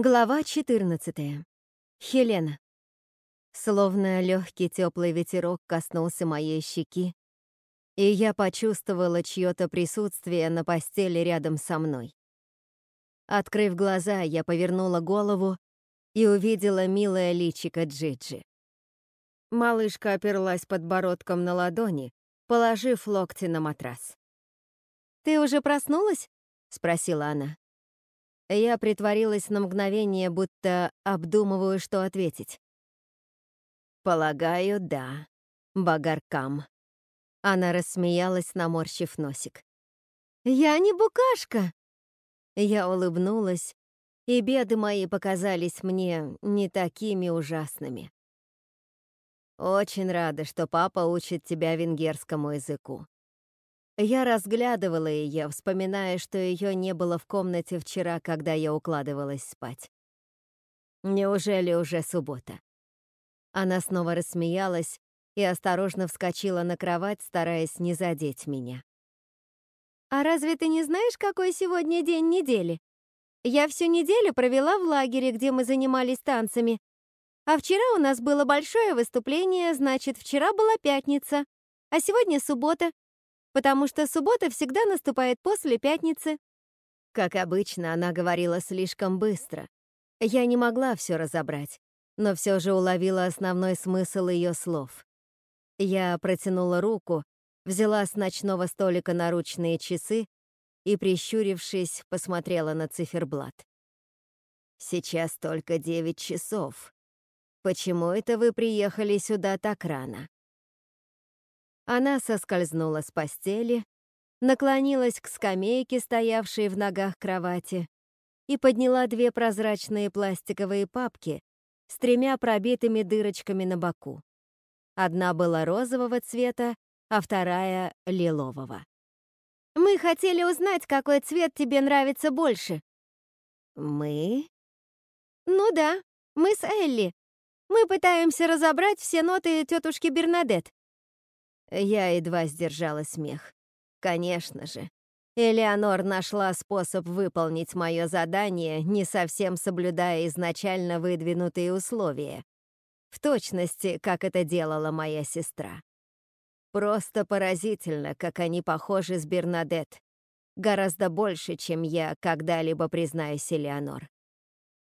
Глава 14. Хелена. Словно легкий теплый ветерок коснулся моей щеки, и я почувствовала чье-то присутствие на постели рядом со мной. Открыв глаза, я повернула голову и увидела милое личико Джиджи. Малышка оперлась подбородком на ладони, положив локти на матрас. «Ты уже проснулась?» — спросила она. Я притворилась на мгновение, будто обдумываю, что ответить. «Полагаю, да, Багаркам». Она рассмеялась, наморщив носик. «Я не букашка!» Я улыбнулась, и беды мои показались мне не такими ужасными. «Очень рада, что папа учит тебя венгерскому языку. Я разглядывала ее, вспоминая, что ее не было в комнате вчера, когда я укладывалась спать. Неужели уже суббота? Она снова рассмеялась и осторожно вскочила на кровать, стараясь не задеть меня. «А разве ты не знаешь, какой сегодня день недели? Я всю неделю провела в лагере, где мы занимались танцами. А вчера у нас было большое выступление, значит, вчера была пятница, а сегодня суббота, потому что суббота всегда наступает после пятницы. Как обычно, она говорила слишком быстро. Я не могла все разобрать, но все же уловила основной смысл ее слов. Я протянула руку, взяла с ночного столика наручные часы и, прищурившись, посмотрела на циферблат. «Сейчас только девять часов. Почему это вы приехали сюда так рано?» Она соскользнула с постели, наклонилась к скамейке, стоявшей в ногах кровати, и подняла две прозрачные пластиковые папки с тремя пробитыми дырочками на боку. Одна была розового цвета, а вторая — лилового. «Мы хотели узнать, какой цвет тебе нравится больше». «Мы?» «Ну да, мы с Элли. Мы пытаемся разобрать все ноты тетушки Бернадет. Я едва сдержала смех. Конечно же. Элеонор нашла способ выполнить мое задание, не совсем соблюдая изначально выдвинутые условия. В точности, как это делала моя сестра. Просто поразительно, как они похожи с Бернадет. Гораздо больше, чем я когда-либо признаюсь Элеонор.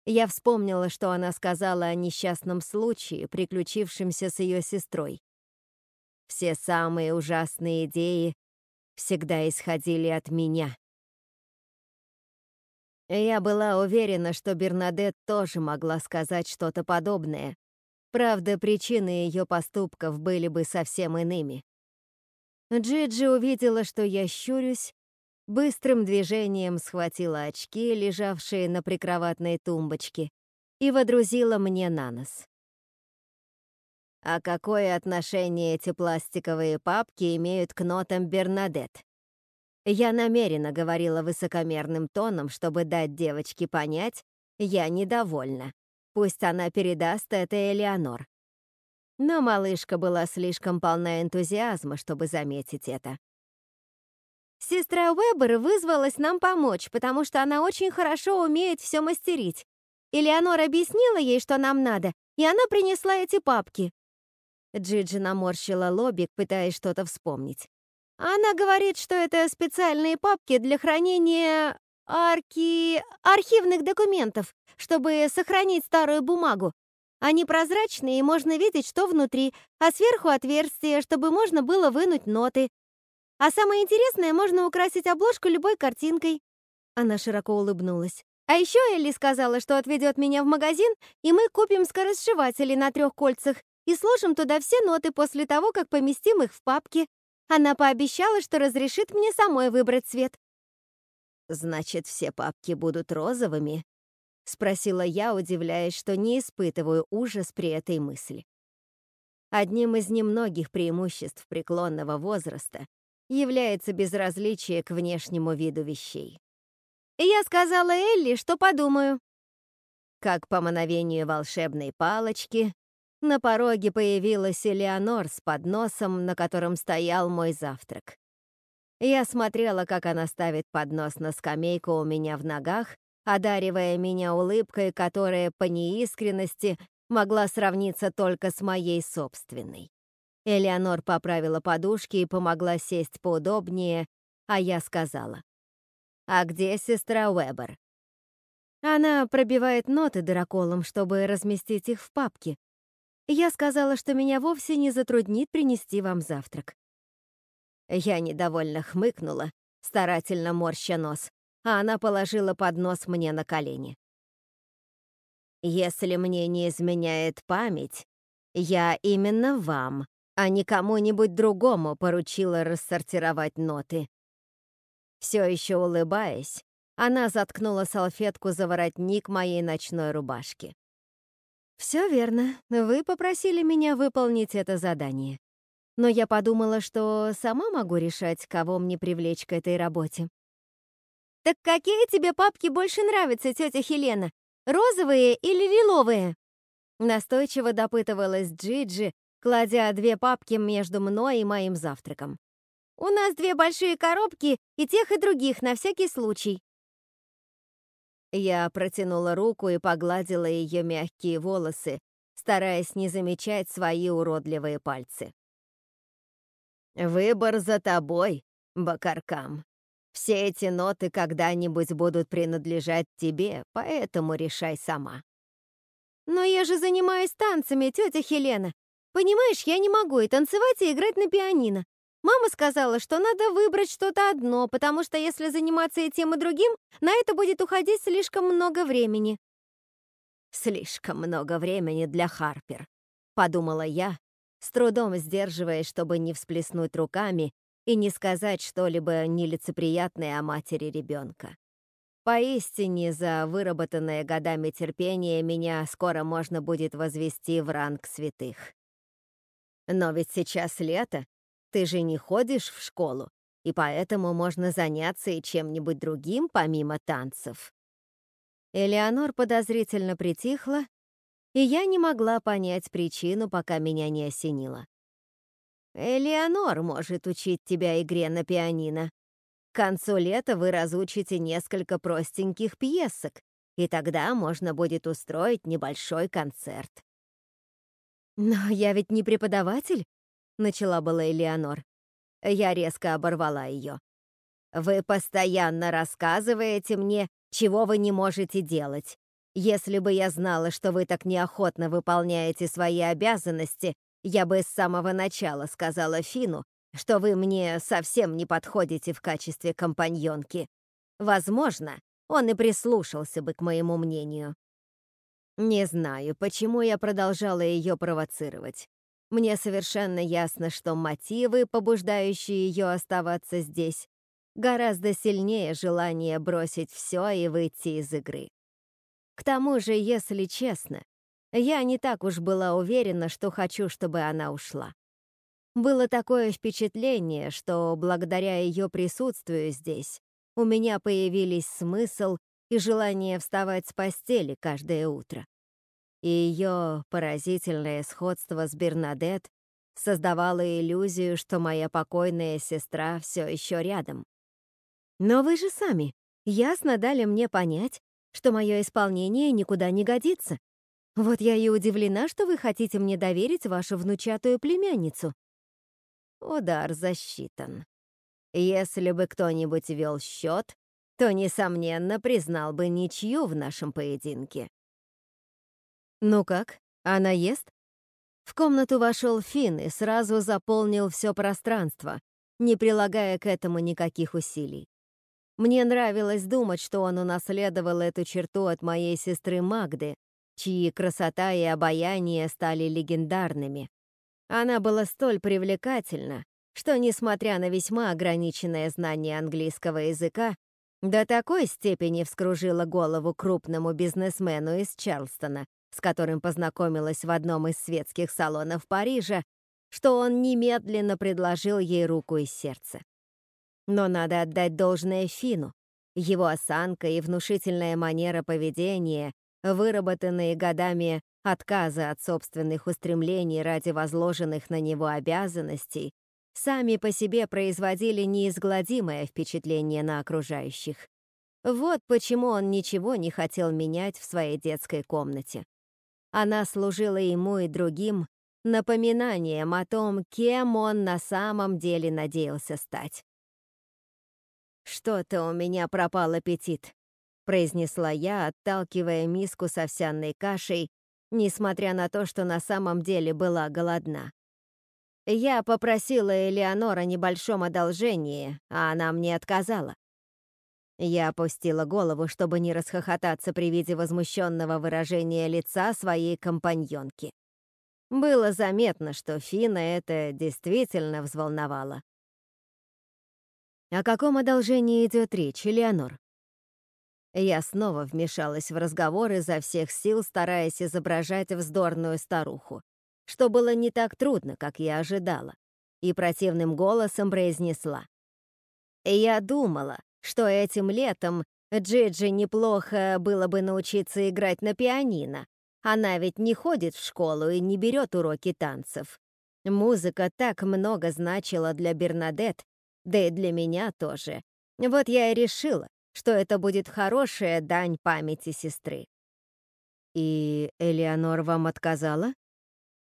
Я вспомнила, что она сказала о несчастном случае, приключившемся с ее сестрой. Все самые ужасные идеи всегда исходили от меня. Я была уверена, что Бернадет тоже могла сказать что-то подобное. Правда, причины ее поступков были бы совсем иными. Джиджи увидела, что я щурюсь, быстрым движением схватила очки, лежавшие на прикроватной тумбочке, и водрузила мне на нос. А какое отношение эти пластиковые папки имеют к нотам Бернадет? Я намеренно говорила высокомерным тоном, чтобы дать девочке понять, я недовольна. Пусть она передаст это Элеонор. Но малышка была слишком полна энтузиазма, чтобы заметить это. Сестра Уэббер вызвалась нам помочь, потому что она очень хорошо умеет все мастерить. Элеонор объяснила ей, что нам надо, и она принесла эти папки. Джиджи наморщила лобик, пытаясь что-то вспомнить. Она говорит, что это специальные папки для хранения арки... архивных документов, чтобы сохранить старую бумагу. Они прозрачные, и можно видеть, что внутри, а сверху отверстие, чтобы можно было вынуть ноты. А самое интересное, можно украсить обложку любой картинкой. Она широко улыбнулась. А еще Элли сказала, что отведет меня в магазин, и мы купим скоросшиватели на трех кольцах и сложим туда все ноты после того, как поместим их в папки. Она пообещала, что разрешит мне самой выбрать цвет. «Значит, все папки будут розовыми?» — спросила я, удивляясь, что не испытываю ужас при этой мысли. Одним из немногих преимуществ преклонного возраста является безразличие к внешнему виду вещей. я сказала Элли, что подумаю. Как по мановению волшебной палочки, на пороге появилась Элеонор с подносом, на котором стоял мой завтрак. Я смотрела, как она ставит поднос на скамейку у меня в ногах одаривая меня улыбкой, которая по неискренности могла сравниться только с моей собственной. Элеонор поправила подушки и помогла сесть поудобнее, а я сказала. «А где сестра Уэбер?» Она пробивает ноты дыроколом, чтобы разместить их в папке. Я сказала, что меня вовсе не затруднит принести вам завтрак. Я недовольно хмыкнула, старательно морща нос, а она положила поднос мне на колени. «Если мне не изменяет память, я именно вам, а не кому-нибудь другому поручила рассортировать ноты». Все еще улыбаясь, она заткнула салфетку за воротник моей ночной рубашки. «Все верно. Вы попросили меня выполнить это задание. Но я подумала, что сама могу решать, кого мне привлечь к этой работе. «Так какие тебе папки больше нравятся, тетя Хелена? Розовые или лиловые?» Настойчиво допытывалась Джиджи, кладя две папки между мной и моим завтраком. «У нас две большие коробки и тех, и других, на всякий случай». Я протянула руку и погладила ее мягкие волосы, стараясь не замечать свои уродливые пальцы. «Выбор за тобой, Бакаркам», все эти ноты когда-нибудь будут принадлежать тебе, поэтому решай сама. Но я же занимаюсь танцами, тетя Хелена. Понимаешь, я не могу и танцевать, и играть на пианино. Мама сказала, что надо выбрать что-то одно, потому что если заниматься и тем, и другим, на это будет уходить слишком много времени. Слишком много времени для Харпер, подумала я, с трудом сдерживаясь, чтобы не всплеснуть руками и не сказать что-либо нелицеприятное о матери ребенка. Поистине, за выработанное годами терпение меня скоро можно будет возвести в ранг святых. Но ведь сейчас лето, ты же не ходишь в школу, и поэтому можно заняться и чем-нибудь другим, помимо танцев. Элеонор подозрительно притихла, и я не могла понять причину, пока меня не осенило. Элеонор может учить тебя игре на пианино. К концу лета вы разучите несколько простеньких пьесок, и тогда можно будет устроить небольшой концерт. «Но я ведь не преподаватель», — начала была Элеонор. Я резко оборвала ее. «Вы постоянно рассказываете мне, чего вы не можете делать. Если бы я знала, что вы так неохотно выполняете свои обязанности, я бы с самого начала сказала Фину, что вы мне совсем не подходите в качестве компаньонки. Возможно, он и прислушался бы к моему мнению. Не знаю, почему я продолжала ее провоцировать. Мне совершенно ясно, что мотивы, побуждающие ее оставаться здесь, гораздо сильнее желания бросить все и выйти из игры. К тому же, если честно, я не так уж была уверена, что хочу, чтобы она ушла. Было такое впечатление, что благодаря ее присутствию здесь у меня появились смысл и желание вставать с постели каждое утро. И ее поразительное сходство с Бернадет создавало иллюзию, что моя покойная сестра все еще рядом. Но вы же сами ясно дали мне понять, что мое исполнение никуда не годится, вот я и удивлена, что вы хотите мне доверить вашу внучатую племянницу. Удар засчитан. Если бы кто-нибудь вел счет, то, несомненно, признал бы ничью в нашем поединке. Ну как, она ест? В комнату вошел Финн и сразу заполнил все пространство, не прилагая к этому никаких усилий. Мне нравилось думать, что он унаследовал эту черту от моей сестры Магды, чьи красота и обаяние стали легендарными. Она была столь привлекательна, что, несмотря на весьма ограниченное знание английского языка, до такой степени вскружила голову крупному бизнесмену из Чарлстона, с которым познакомилась в одном из светских салонов Парижа, что он немедленно предложил ей руку и сердце. Но надо отдать должное Фину. Его осанка и внушительная манера поведения выработанные годами отказы от собственных устремлений ради возложенных на него обязанностей, сами по себе производили неизгладимое впечатление на окружающих. Вот почему он ничего не хотел менять в своей детской комнате. Она служила ему и другим напоминанием о том, кем он на самом деле надеялся стать. «Что-то у меня пропал аппетит», — произнесла я, отталкивая миску с овсяной кашей, несмотря на то, что на самом деле была голодна. Я попросила Элеонор о небольшом одолжении, а она мне отказала. Я опустила голову, чтобы не расхохотаться при виде возмущенного выражения лица своей компаньонки. Было заметно, что Фина это действительно взволновало. О каком одолжении идет речь, Элеонор? Я снова вмешалась в разговор изо всех сил, стараясь изображать вздорную старуху, что было не так трудно, как я ожидала, и противным голосом произнесла. «Я думала, что этим летом Джиджи неплохо было бы научиться играть на пианино. Она ведь не ходит в школу и не берет уроки танцев. Музыка так много значила для Бернадет, да и для меня тоже. Вот я и решила, что это будет хорошая дань памяти сестры. «И Элеонор вам отказала?»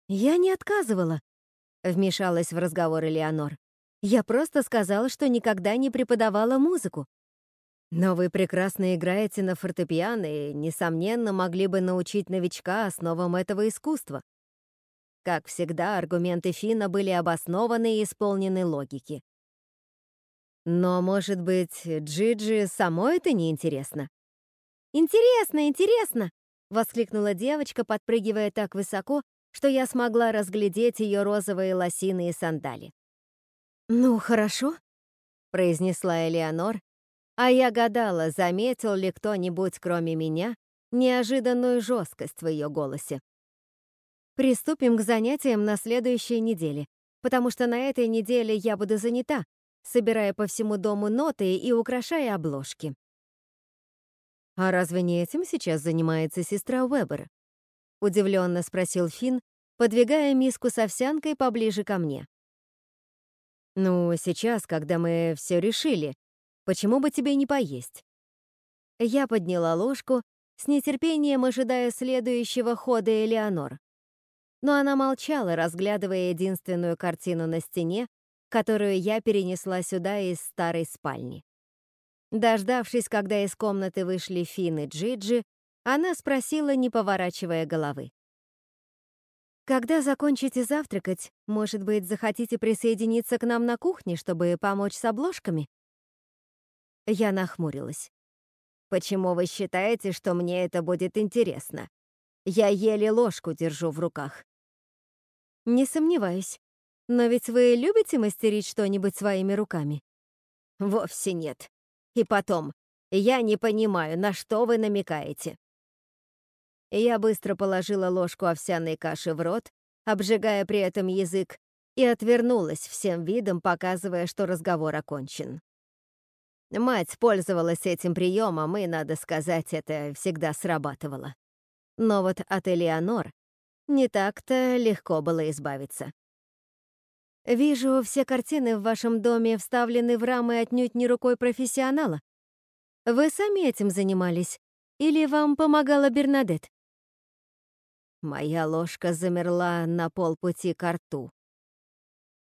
«Я не отказывала», — вмешалась в разговор Элеонор. «Я просто сказала, что никогда не преподавала музыку. Но вы прекрасно играете на фортепиано и, несомненно, могли бы научить новичка основам этого искусства». Как всегда, аргументы Фина были обоснованы и исполнены логики. Но, может быть, Джиджи самой это не интересно? «Интересно, интересно!» — воскликнула девочка, подпрыгивая так высоко, что я смогла разглядеть ее розовые лосины и сандали. «Ну, хорошо», — произнесла Элеонор, а я гадала, заметил ли кто-нибудь, кроме меня, неожиданную жесткость в ее голосе. «Приступим к занятиям на следующей неделе, потому что на этой неделе я буду занята, собирая по всему дому ноты и украшая обложки. «А разве не этим сейчас занимается сестра Уэббер?» — удивленно спросил Финн, подвигая миску с овсянкой поближе ко мне. «Ну, сейчас, когда мы все решили, почему бы тебе не поесть?» Я подняла ложку, с нетерпением ожидая следующего хода Элеонор. Но она молчала, разглядывая единственную картину на стене, которую я перенесла сюда из старой спальни. Дождавшись, когда из комнаты вышли Фин и Джиджи, она спросила, не поворачивая головы. «Когда закончите завтракать, может быть, захотите присоединиться к нам на кухне, чтобы помочь с обложками?» Я нахмурилась. «Почему вы считаете, что мне это будет интересно? Я еле ложку держу в руках». «Не сомневаюсь. Но ведь вы любите мастерить что-нибудь своими руками? Вовсе нет. И потом, я не понимаю, на что вы намекаете. Я быстро положила ложку овсяной каши в рот, обжигая при этом язык, и отвернулась всем видом, показывая, что разговор окончен. Мать пользовалась этим приемом, и, надо сказать, это всегда срабатывало. Но вот от Элеонор не так-то легко было избавиться. Вижу, все картины в вашем доме вставлены в рамы отнюдь не рукой профессионала. Вы сами этим занимались? Или вам помогала Бернадет? Моя ложка замерла на полпути к рту.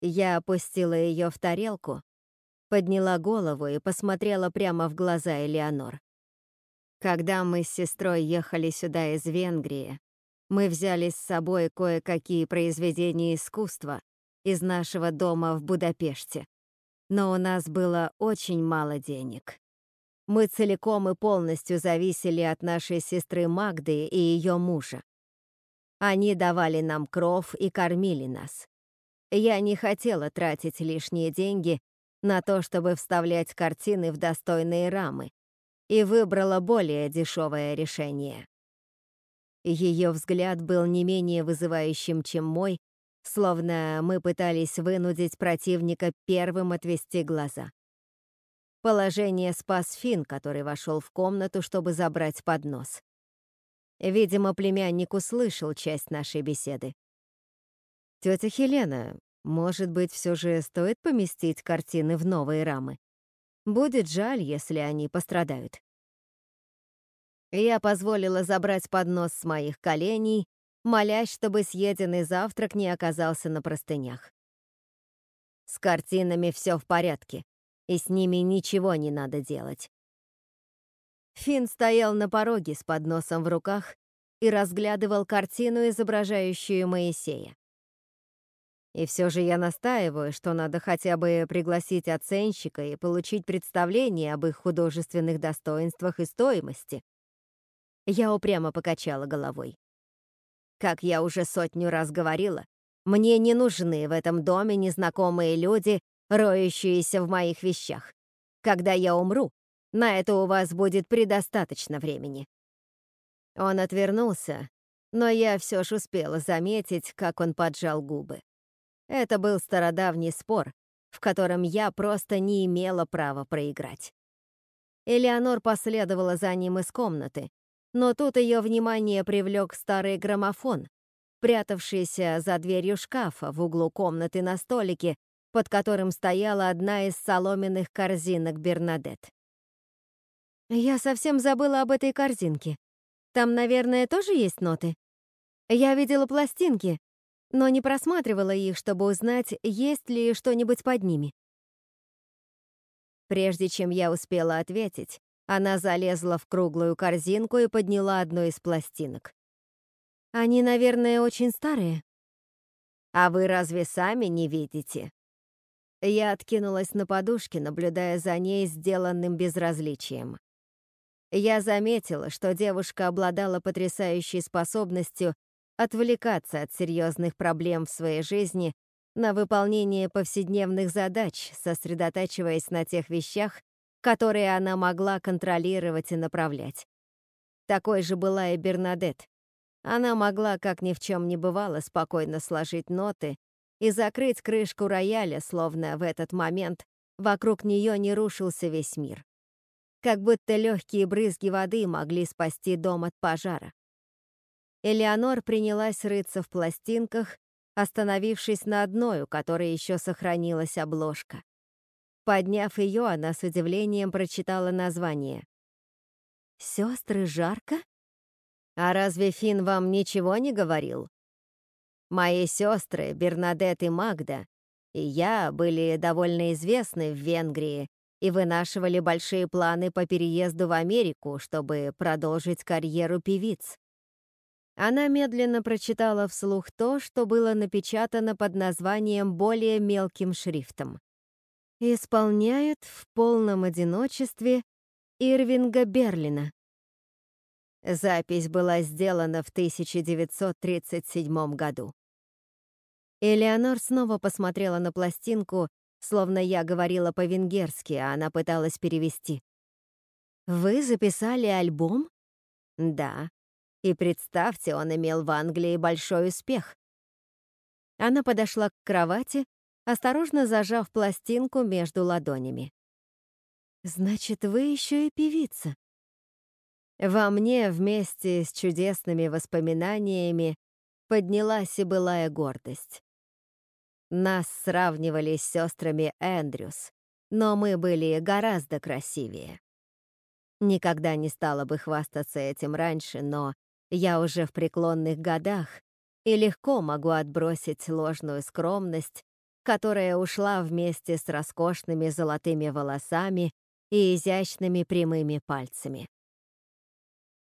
Я опустила ее в тарелку, подняла голову и посмотрела прямо в глаза Элеонор. Когда мы с сестрой ехали сюда из Венгрии, мы взяли с собой кое-какие произведения искусства, из нашего дома в Будапеште. Но у нас было очень мало денег. Мы целиком и полностью зависели от нашей сестры Магды и ее мужа. Они давали нам кров и кормили нас. Я не хотела тратить лишние деньги на то, чтобы вставлять картины в достойные рамы, и выбрала более дешевое решение. Ее взгляд был не менее вызывающим, чем мой, словно мы пытались вынудить противника первым отвести глаза. Положение спас Фин, который вошел в комнату, чтобы забрать поднос. Видимо, племянник услышал часть нашей беседы. «Тетя Хелена, может быть, все же стоит поместить картины в новые рамы? Будет жаль, если они пострадают». Я позволила забрать поднос с моих коленей, молясь, чтобы съеденный завтрак не оказался на простынях. С картинами все в порядке, и с ними ничего не надо делать. Финн стоял на пороге с подносом в руках и разглядывал картину, изображающую Моисея. И все же я настаиваю, что надо хотя бы пригласить оценщика и получить представление об их художественных достоинствах и стоимости. Я упрямо покачала головой. Как я уже сотню раз говорила, мне не нужны в этом доме незнакомые люди, роющиеся в моих вещах. Когда я умру, на это у вас будет предостаточно времени. Он отвернулся, но я все же успела заметить, как он поджал губы. Это был стародавний спор, в котором я просто не имела права проиграть. Элеонор последовала за ним из комнаты, но тут ее внимание привлек старый граммофон, прятавшийся за дверью шкафа в углу комнаты на столике, под которым стояла одна из соломенных корзинок Бернадет. Я совсем забыла об этой корзинке. Там, наверное, тоже есть ноты. Я видела пластинки, но не просматривала их, чтобы узнать, есть ли что-нибудь под ними. Прежде чем я успела ответить, она залезла в круглую корзинку и подняла одну из пластинок. Они, наверное, очень старые. А вы разве сами не видите? Я откинулась на подушке, наблюдая за ней сделанным безразличием. Я заметила, что девушка обладала потрясающей способностью отвлекаться от серьезных проблем в своей жизни на выполнение повседневных задач, сосредотачиваясь на тех вещах, которые она могла контролировать и направлять. Такой же была и Бернадет. Она могла, как ни в чем не бывало, спокойно сложить ноты и закрыть крышку рояля, словно в этот момент вокруг нее не рушился весь мир. Как будто легкие брызги воды могли спасти дом от пожара. Элеонор принялась рыться в пластинках, остановившись на одной, у которой еще сохранилась обложка. Подняв ее, она с удивлением прочитала название. «Сестры жарко?» «А разве Фин вам ничего не говорил?» «Мои сестры, Бернадет и Магда, и я были довольно известны в Венгрии и вынашивали большие планы по переезду в Америку, чтобы продолжить карьеру певиц. Она медленно прочитала вслух то, что было напечатано под названием более мелким шрифтом. «Исполняет в полном одиночестве Ирвинга Берлина». Запись была сделана в 1937 году. Элеонор снова посмотрела на пластинку, словно я говорила по-венгерски, а она пыталась перевести. «Вы записали альбом?» «Да», и представьте, он имел в Англии большой успех. Она подошла к кровати, осторожно зажав пластинку между ладонями. «Значит, вы еще и певица». Во мне вместе с чудесными воспоминаниями поднялась и былая гордость. Нас сравнивали с сестрами Эндрюс, но мы были гораздо красивее. Никогда не стала бы хвастаться этим раньше, но я уже в преклонных годах и легко могу отбросить ложную скромность, которая ушла вместе с роскошными золотыми волосами и изящными прямыми пальцами.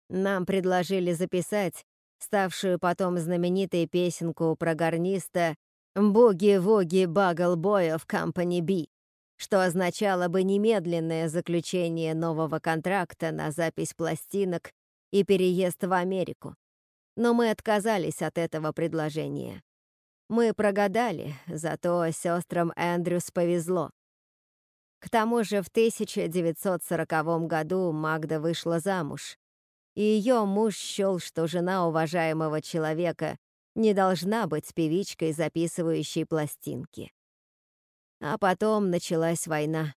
Нам предложили записать ставшую потом знаменитой песенку про гарниста «Буги-вуги Багл-Боя» в Company B, что означало бы немедленное заключение нового контракта на запись пластинок и переезд в Америку. Но мы отказались от этого предложения. Мы прогадали, зато сестрам Эндрюс повезло. К тому же в 1940 году Магда вышла замуж, и ее муж счел, что жена уважаемого человека не должна быть певичкой, записывающей пластинки. А потом началась война.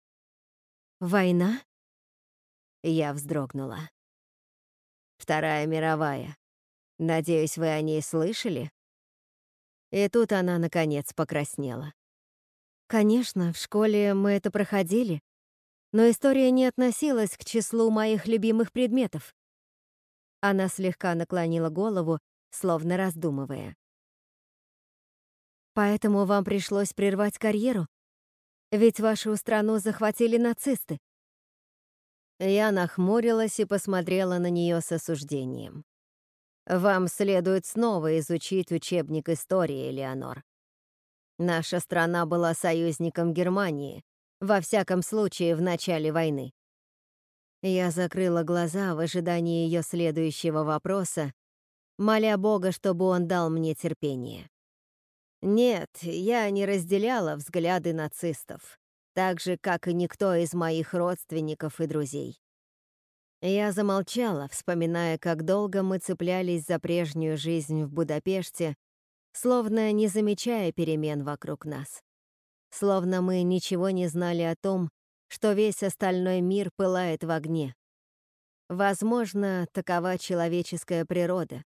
«Война?» Я вздрогнула. Вторая мировая. Надеюсь, вы о ней слышали?» И тут она, наконец, покраснела. «Конечно, в школе мы это проходили, но история не относилась к числу моих любимых предметов. Она слегка наклонила голову, словно раздумывая. «Поэтому вам пришлось прервать карьеру? Ведь вашу страну захватили нацисты». Я нахмурилась и посмотрела на нее с осуждением. «Вам следует снова изучить учебник истории, Элеонор. Наша страна была союзником Германии, во всяком случае, в начале войны. Я закрыла глаза в ожидании ее следующего вопроса, моля Бога, чтобы он дал мне терпение. Нет, я не разделяла взгляды нацистов, так же, как и никто из моих родственников и друзей. Я замолчала, вспоминая, как долго мы цеплялись за прежнюю жизнь в Будапеште, словно не замечая перемен вокруг нас. Словно мы ничего не знали о том, что весь остальной мир пылает в огне. Возможно, такова человеческая природа.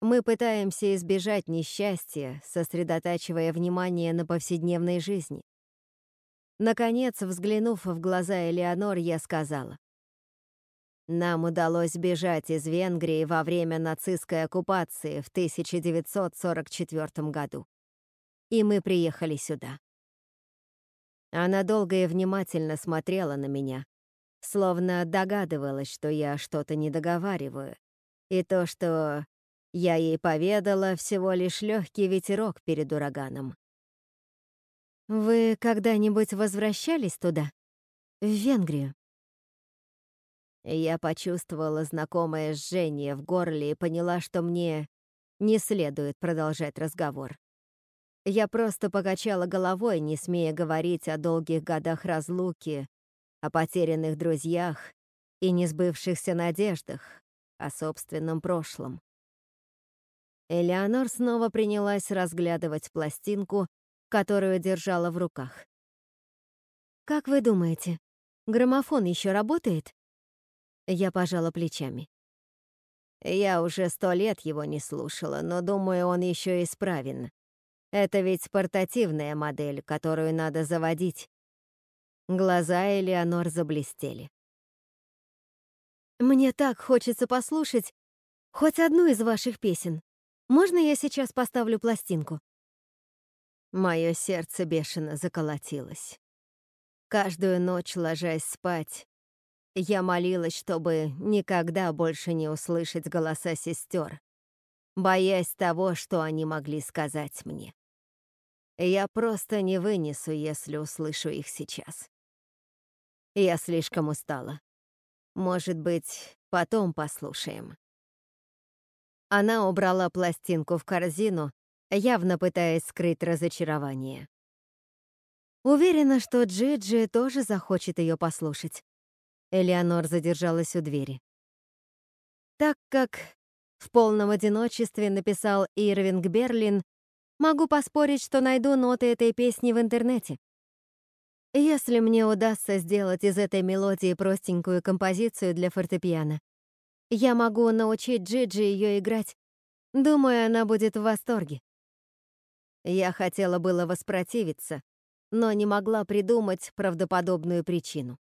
Мы пытаемся избежать несчастья, сосредотачивая внимание на повседневной жизни. Наконец, взглянув в глаза Элеонор, я сказала. Нам удалось бежать из Венгрии во время нацистской оккупации в 1944 году. И мы приехали сюда. Она долго и внимательно смотрела на меня, словно догадывалась, что я что-то не договариваю, и то, что я ей поведала, всего лишь легкий ветерок перед ураганом. «Вы когда-нибудь возвращались туда? В Венгрию?» Я почувствовала знакомое жжение в горле и поняла, что мне не следует продолжать разговор. Я просто покачала головой, не смея говорить о долгих годах разлуки, о потерянных друзьях и несбывшихся надеждах, о собственном прошлом. Элеонор снова принялась разглядывать пластинку, которую держала в руках. «Как вы думаете, граммофон еще работает?» Я пожала плечами. Я уже сто лет его не слушала, но думаю, он еще исправен. Это ведь портативная модель, которую надо заводить. Глаза Элеонор заблестели. Мне так хочется послушать хоть одну из ваших песен. Можно я сейчас поставлю пластинку? Мое сердце бешено заколотилось. Каждую ночь, ложась спать, я молилась, чтобы никогда больше не услышать голоса сестер, боясь того, что они могли сказать мне. Я просто не вынесу, если услышу их сейчас. Я слишком устала. Может быть, потом послушаем. Она убрала пластинку в корзину, явно пытаясь скрыть разочарование. Уверена, что Джиджи тоже захочет ее послушать. Элеонор задержалась у двери. Так как в полном одиночестве написал Ирвинг Берлин Могу поспорить, что найду ноты этой песни в интернете. Если мне удастся сделать из этой мелодии простенькую композицию для фортепиано, я могу научить Джиджи ее играть. Думаю, она будет в восторге. Я хотела было воспротивиться, но не могла придумать правдоподобную причину.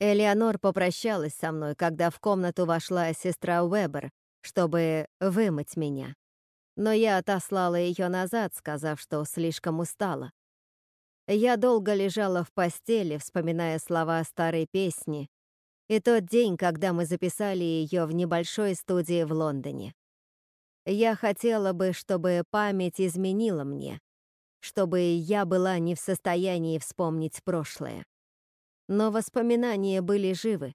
Элеонор попрощалась со мной, когда в комнату вошла сестра Уэбер, чтобы вымыть меня но я отослала ее назад, сказав, что слишком устала. Я долго лежала в постели, вспоминая слова старой песни, и тот день, когда мы записали ее в небольшой студии в Лондоне. Я хотела бы, чтобы память изменила мне, чтобы я была не в состоянии вспомнить прошлое. Но воспоминания были живы,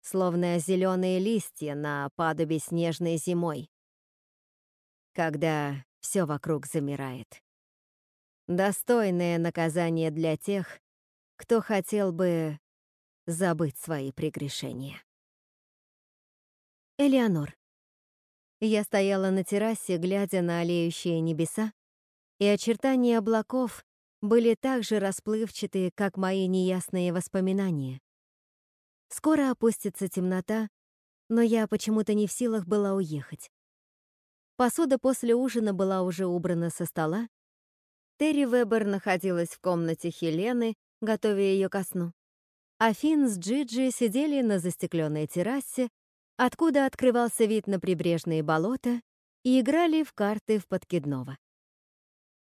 словно зеленые листья на падубе снежной зимой когда все вокруг замирает. Достойное наказание для тех, кто хотел бы забыть свои прегрешения. Элеонор. Я стояла на террасе, глядя на олеющие небеса, и очертания облаков были так же расплывчатые, как мои неясные воспоминания. Скоро опустится темнота, но я почему-то не в силах была уехать. Посуда после ужина была уже убрана со стола. Терри Вебер находилась в комнате Хелены, готовя ее ко сну. А Финн с Джиджи сидели на застекленной террасе откуда открывался вид на прибрежные болота, и играли в карты в подкидного.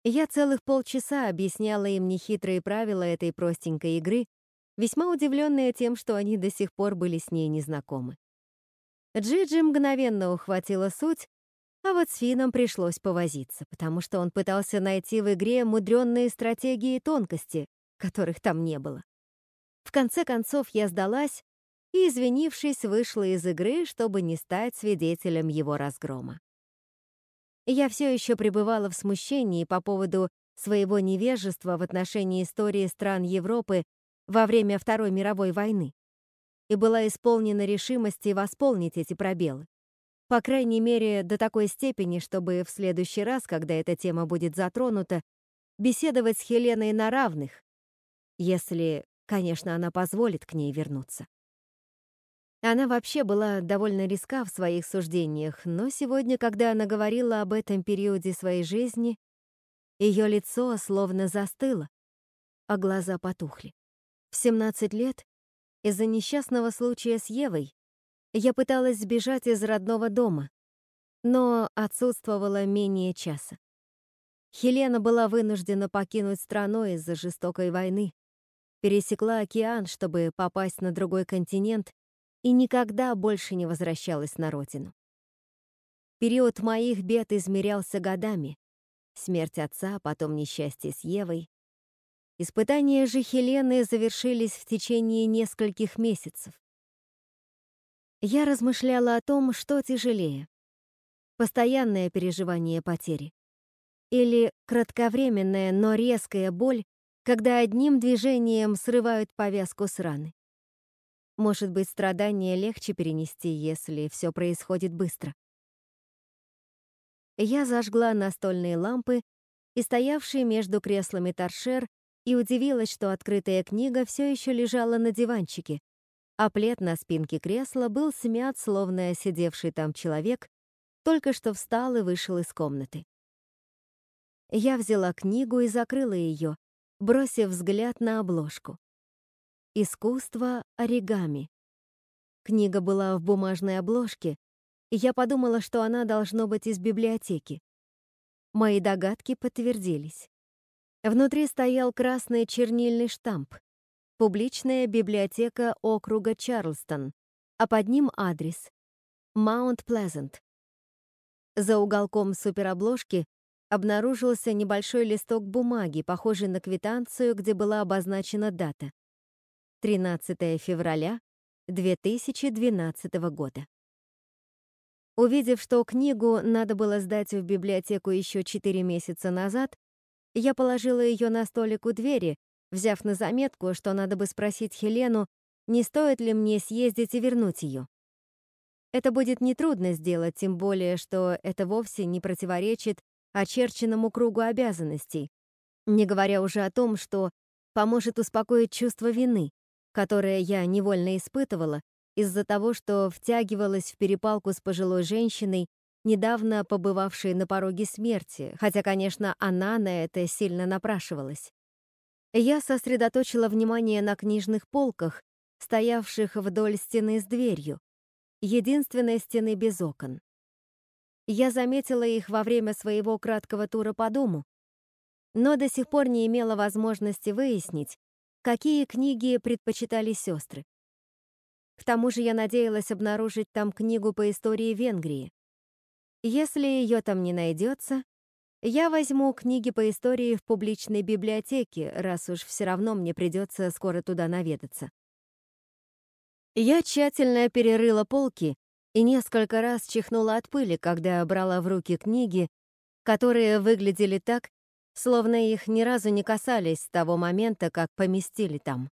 Я целых полчаса объясняла им нехитрые правила этой простенькой игры, весьма удивленная тем, что они до сих пор были с ней незнакомы. Джиджи мгновенно ухватила суть, а вот с Фином пришлось повозиться, потому что он пытался найти в игре мудренные стратегии и тонкости, которых там не было. В конце концов я сдалась и, извинившись, вышла из игры, чтобы не стать свидетелем его разгрома. Я все еще пребывала в смущении по поводу своего невежества в отношении истории стран Европы во время Второй мировой войны и была исполнена решимости восполнить эти пробелы. По крайней мере, до такой степени, чтобы в следующий раз, когда эта тема будет затронута, беседовать с Хеленой на равных, если, конечно, она позволит к ней вернуться. Она вообще была довольно риска в своих суждениях, но сегодня, когда она говорила об этом периоде своей жизни, ее лицо словно застыло, а глаза потухли. В 17 лет, из-за несчастного случая с Евой, я пыталась сбежать из родного дома, но отсутствовала менее часа. Хелена была вынуждена покинуть страну из-за жестокой войны, пересекла океан, чтобы попасть на другой континент, и никогда больше не возвращалась на родину. Период моих бед измерялся годами. Смерть отца, потом несчастье с Евой. Испытания же Хелены завершились в течение нескольких месяцев. Я размышляла о том, что тяжелее. Постоянное переживание потери. Или кратковременная, но резкая боль, когда одним движением срывают повязку с раны. Может быть, страдания легче перенести, если все происходит быстро. Я зажгла настольные лампы и стоявший между креслами торшер и удивилась, что открытая книга все еще лежала на диванчике, а плед на спинке кресла был смят, словно сидевший там человек только что встал и вышел из комнаты. Я взяла книгу и закрыла ее, бросив взгляд на обложку. «Искусство оригами». Книга была в бумажной обложке, и я подумала, что она должно быть из библиотеки. Мои догадки подтвердились. Внутри стоял красный чернильный штамп. Публичная библиотека округа Чарлстон, а под ним адрес Маунт Плезент. За уголком суперобложки обнаружился небольшой листок бумаги, похожий на квитанцию, где была обозначена дата. 13 февраля 2012 года. Увидев, что книгу надо было сдать в библиотеку еще 4 месяца назад, я положила ее на столик у двери взяв на заметку, что надо бы спросить Хелену, не стоит ли мне съездить и вернуть ее. Это будет нетрудно сделать, тем более, что это вовсе не противоречит очерченному кругу обязанностей, не говоря уже о том, что поможет успокоить чувство вины, которое я невольно испытывала из-за того, что втягивалась в перепалку с пожилой женщиной, недавно побывавшей на пороге смерти, хотя, конечно, она на это сильно напрашивалась. Я сосредоточила внимание на книжных полках, стоявших вдоль стены с дверью, единственной стены без окон. Я заметила их во время своего краткого тура по дому, но до сих пор не имела возможности выяснить, какие книги предпочитали сестры. К тому же я надеялась обнаружить там книгу по истории Венгрии. Если ее там не найдется, я возьму книги по истории в публичной библиотеке, раз уж все равно мне придется скоро туда наведаться. Я тщательно перерыла полки и несколько раз чихнула от пыли, когда брала в руки книги, которые выглядели так, словно их ни разу не касались с того момента, как поместили там.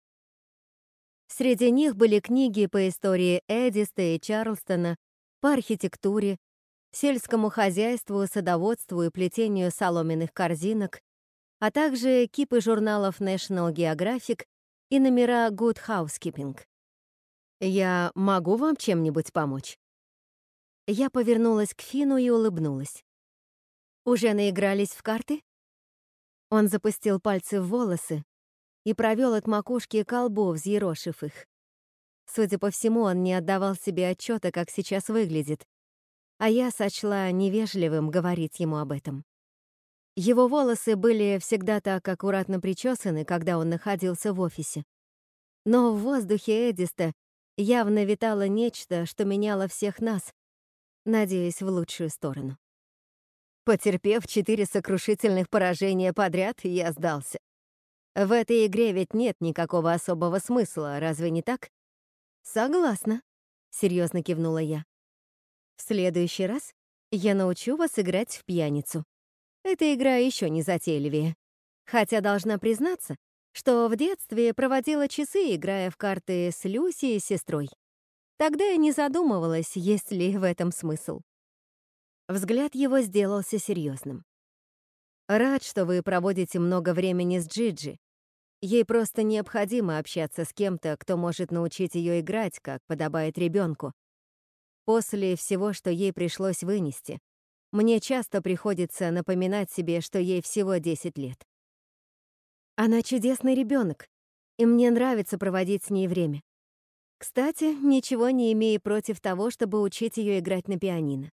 Среди них были книги по истории Эдиста и Чарлстона, по архитектуре, сельскому хозяйству, садоводству и плетению соломенных корзинок, а также кипы журналов National Geographic и номера Good Housekeeping. «Я могу вам чем-нибудь помочь?» Я повернулась к Фину и улыбнулась. «Уже наигрались в карты?» Он запустил пальцы в волосы и провел от макушки колбу, взъерошив их. Судя по всему, он не отдавал себе отчета, как сейчас выглядит, а я сочла невежливым говорить ему об этом. Его волосы были всегда так аккуратно причесаны, когда он находился в офисе. Но в воздухе Эдиста явно витало нечто, что меняло всех нас, надеясь в лучшую сторону. Потерпев четыре сокрушительных поражения подряд, я сдался. В этой игре ведь нет никакого особого смысла, разве не так? Согласна, серьезно кивнула я. В следующий раз я научу вас играть в пьяницу. Эта игра еще не затейливее. Хотя должна признаться, что в детстве проводила часы, играя в карты с Люси и сестрой. Тогда я не задумывалась, есть ли в этом смысл. Взгляд его сделался серьезным. Рад, что вы проводите много времени с Джиджи. Ей просто необходимо общаться с кем-то, кто может научить ее играть, как подобает ребенку. После всего, что ей пришлось вынести, мне часто приходится напоминать себе, что ей всего 10 лет. Она чудесный ребенок, и мне нравится проводить с ней время. Кстати, ничего не имею против того, чтобы учить ее играть на пианино.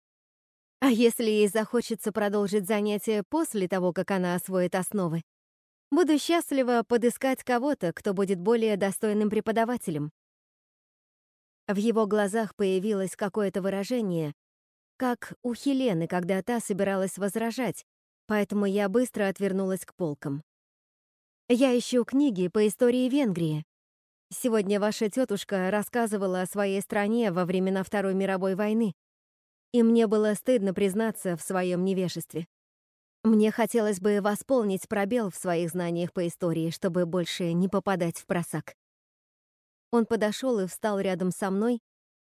А если ей захочется продолжить занятия после того, как она освоит основы, буду счастлива подыскать кого-то, кто будет более достойным преподавателем. В его глазах появилось какое-то выражение, как у Хелены, когда та собиралась возражать, поэтому я быстро отвернулась к полкам. Я ищу книги по истории Венгрии. Сегодня ваша тетушка рассказывала о своей стране во времена Второй мировой войны, и мне было стыдно признаться в своем невежестве. Мне хотелось бы восполнить пробел в своих знаниях по истории, чтобы больше не попадать в просак. Он подошел и встал рядом со мной,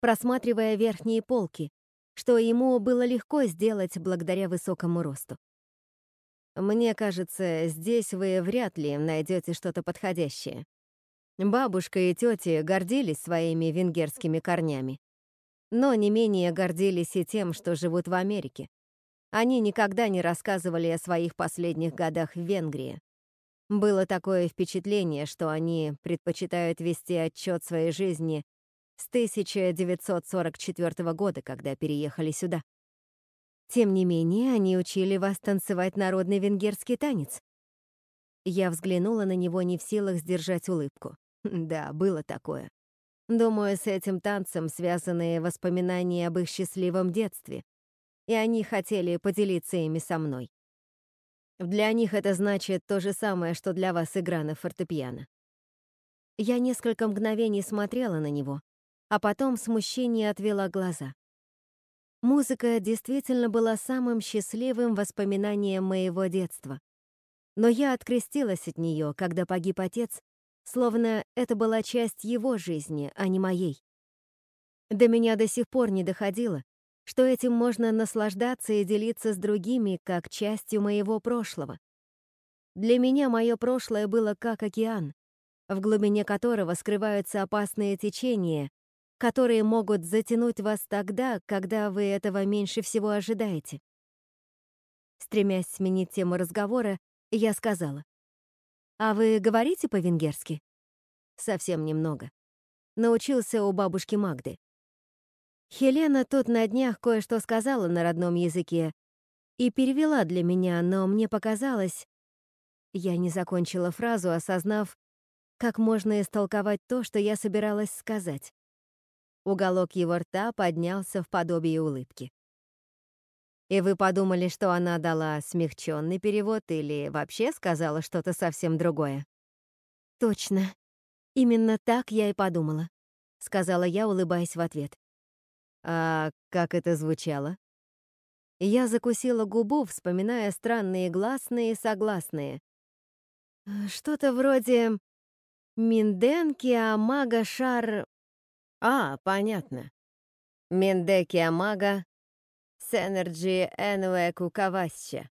просматривая верхние полки, что ему было легко сделать благодаря высокому росту. Мне кажется, здесь вы вряд ли найдете что-то подходящее. Бабушка и тети гордились своими венгерскими корнями. Но не менее гордились и тем, что живут в Америке. Они никогда не рассказывали о своих последних годах в Венгрии. Было такое впечатление, что они предпочитают вести отчет своей жизни с 1944 года, когда переехали сюда. Тем не менее, они учили вас танцевать народный венгерский танец. Я взглянула на него не в силах сдержать улыбку. Да, было такое. Думаю, с этим танцем связаны воспоминания об их счастливом детстве, и они хотели поделиться ими со мной. Для них это значит то же самое, что для вас игра на фортепиано. Я несколько мгновений смотрела на него, а потом в смущении отвела глаза. Музыка действительно была самым счастливым воспоминанием моего детства. Но я открестилась от нее, когда погиб отец, словно это была часть его жизни, а не моей. До меня до сих пор не доходило, что этим можно наслаждаться и делиться с другими как частью моего прошлого. Для меня мое прошлое было как океан, в глубине которого скрываются опасные течения, которые могут затянуть вас тогда, когда вы этого меньше всего ожидаете. Стремясь сменить тему разговора, я сказала. «А вы говорите по-венгерски?» «Совсем немного. Научился у бабушки Магды. Хелена тут на днях кое-что сказала на родном языке и перевела для меня, но мне показалось... Я не закончила фразу, осознав, как можно истолковать то, что я собиралась сказать. Уголок его рта поднялся в подобие улыбки. «И вы подумали, что она дала смягченный перевод или вообще сказала что-то совсем другое?» «Точно. Именно так я и подумала», — сказала я, улыбаясь в ответ. «А как это звучало?» Я закусила губу, вспоминая странные гласные и согласные. Что-то вроде «Минденки амага шар а, понятно. Мендеки Амага, Сенерджи Энуэ Кукавасча.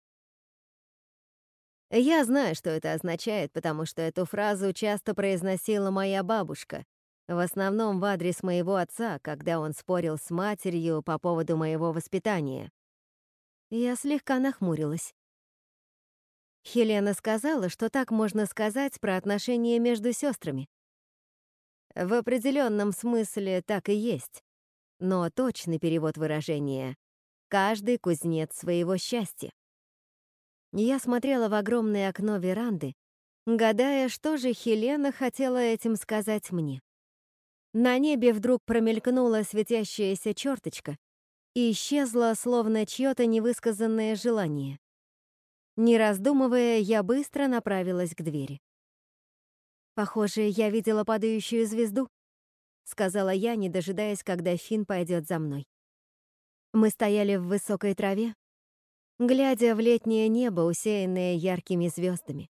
Я знаю, что это означает, потому что эту фразу часто произносила моя бабушка, в основном в адрес моего отца, когда он спорил с матерью по поводу моего воспитания. Я слегка нахмурилась. Хелена сказала, что так можно сказать про отношения между сестрами. В определенном смысле так и есть. Но точный перевод выражения — каждый кузнец своего счастья. Я смотрела в огромное окно веранды, гадая, что же Хелена хотела этим сказать мне. На небе вдруг промелькнула светящаяся черточка и исчезла, словно чье-то невысказанное желание. Не раздумывая, я быстро направилась к двери. «Похоже, я видела падающую звезду», — сказала я, не дожидаясь, когда Финн пойдет за мной. Мы стояли в высокой траве, глядя в летнее небо, усеянное яркими звездами.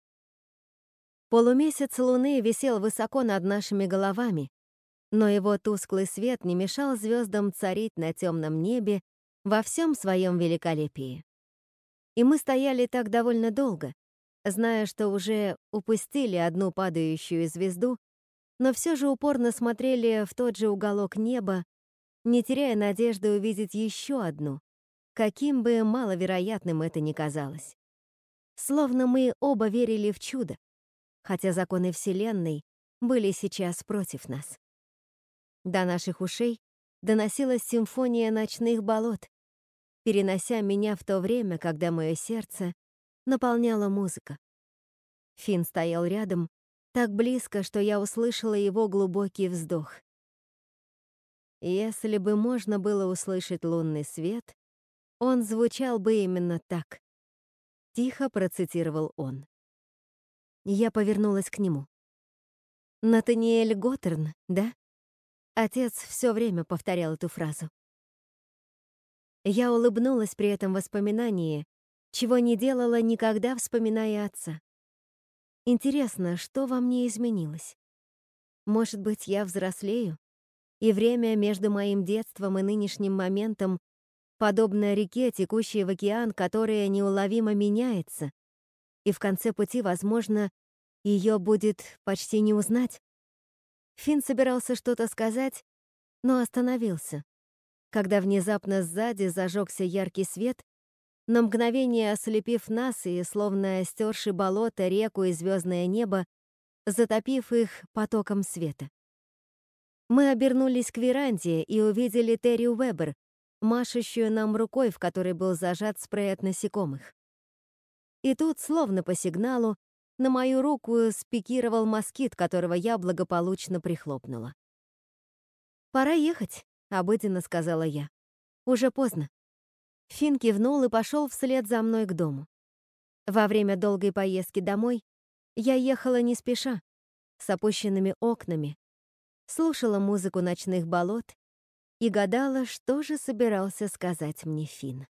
Полумесяц луны висел высоко над нашими головами, но его тусклый свет не мешал звездам царить на темном небе во всем своем великолепии. И мы стояли так довольно долго, зная, что уже упустили одну падающую звезду, но все же упорно смотрели в тот же уголок неба, не теряя надежды увидеть еще одну, каким бы маловероятным это ни казалось. Словно мы оба верили в чудо, хотя законы Вселенной были сейчас против нас. До наших ушей доносилась симфония ночных болот, перенося меня в то время, когда мое сердце наполняла музыка. Финн стоял рядом, так близко, что я услышала его глубокий вздох. Если бы можно было услышать лунный свет, он звучал бы именно так. Тихо процитировал он. Я повернулась к нему. «Натаниэль Готтерн, да?» Отец все время повторял эту фразу. Я улыбнулась при этом воспоминании, чего не делала никогда, вспоминая отца. Интересно, что во мне изменилось? Может быть, я взрослею, и время между моим детством и нынешним моментом подобно реке, текущей в океан, которая неуловимо меняется, и в конце пути, возможно, ее будет почти не узнать? Финн собирался что-то сказать, но остановился, когда внезапно сзади зажегся яркий свет, на мгновение ослепив нас и, словно стерши болото, реку и звездное небо, затопив их потоком света. Мы обернулись к веранде и увидели Терри Уэббер, машущую нам рукой, в которой был зажат спрей от насекомых. И тут, словно по сигналу, на мою руку спикировал москит, которого я благополучно прихлопнула. «Пора ехать», — обыденно сказала я. «Уже поздно». Фин кивнул и пошел вслед за мной к дому. Во время долгой поездки домой я ехала не спеша, с опущенными окнами, слушала музыку ночных болот и гадала, что же собирался сказать мне Фин.